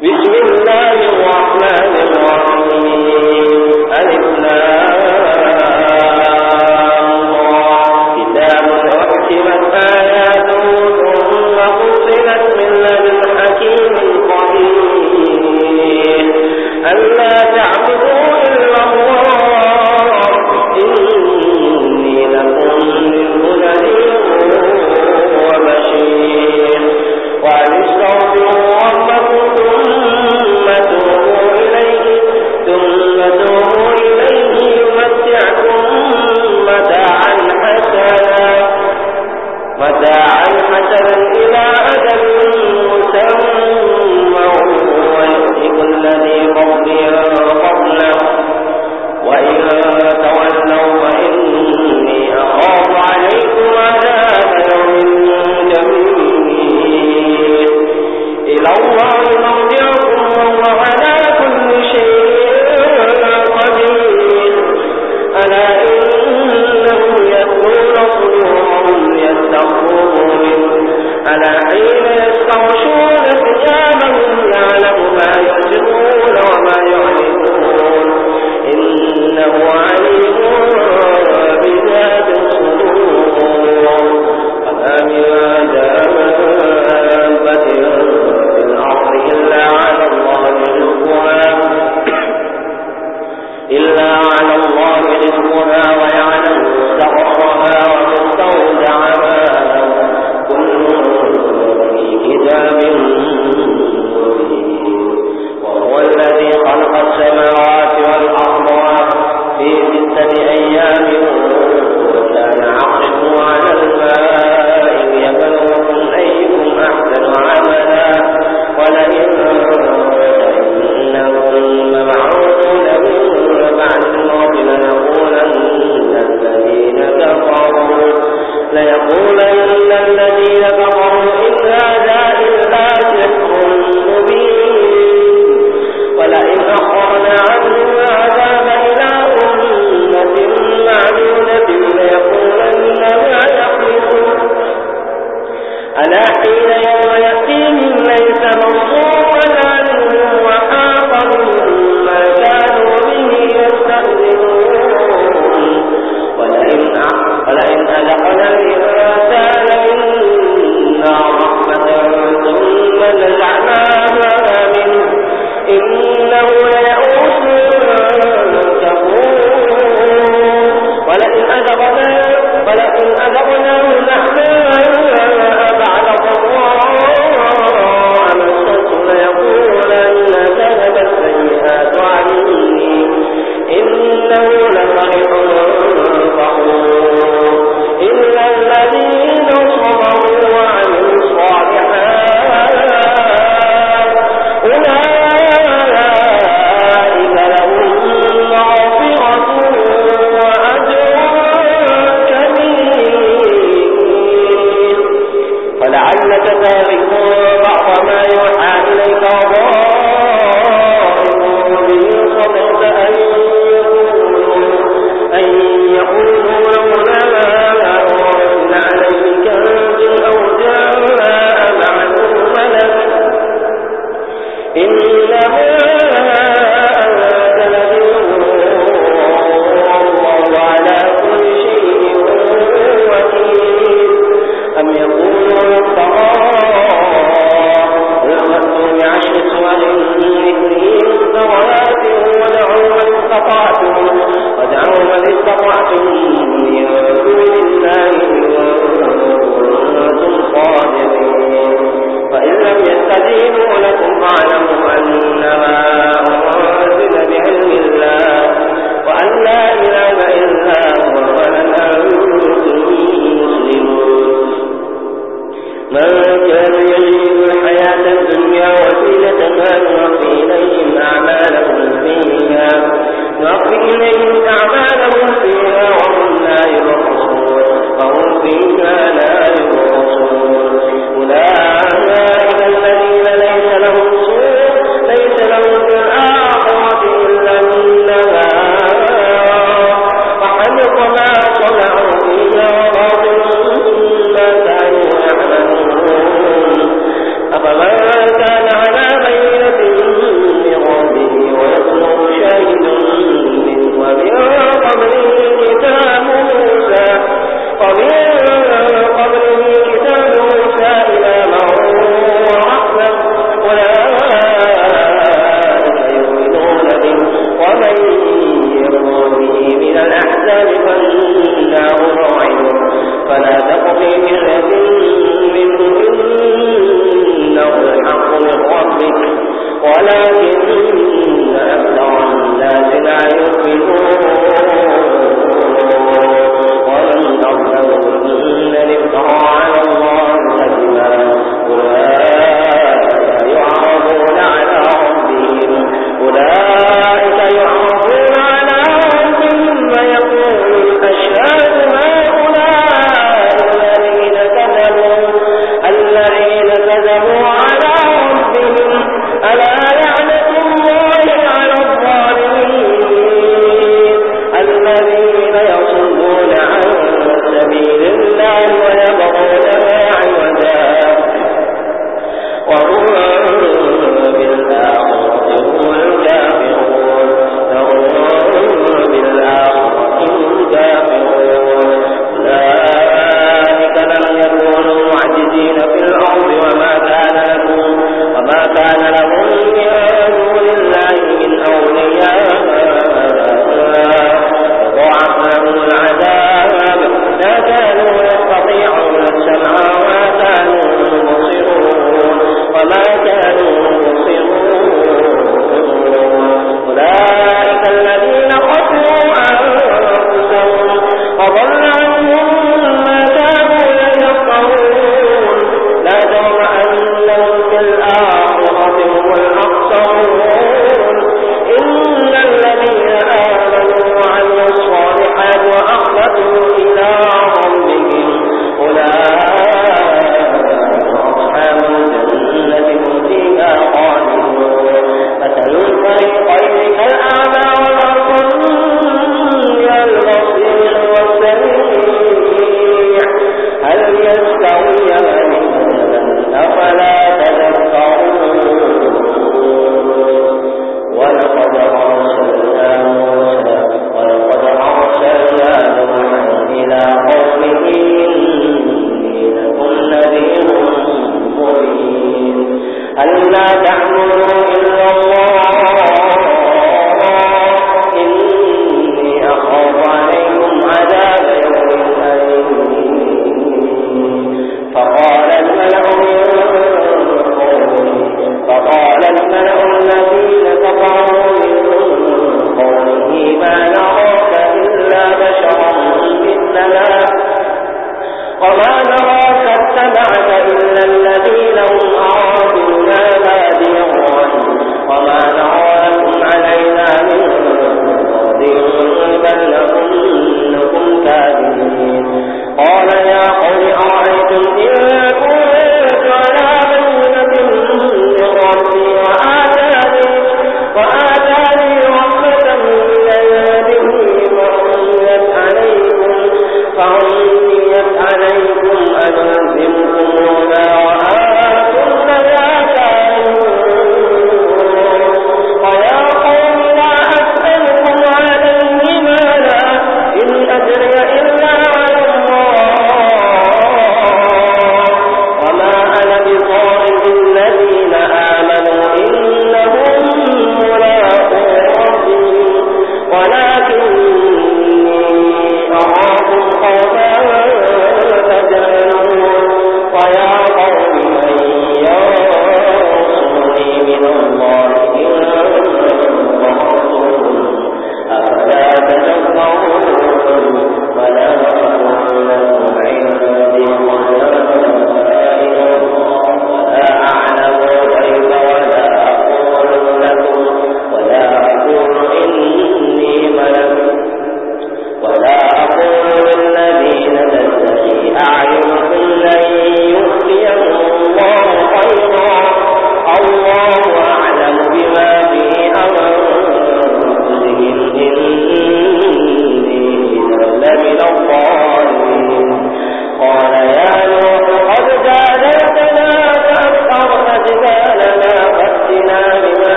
which علی ألا تعبدوا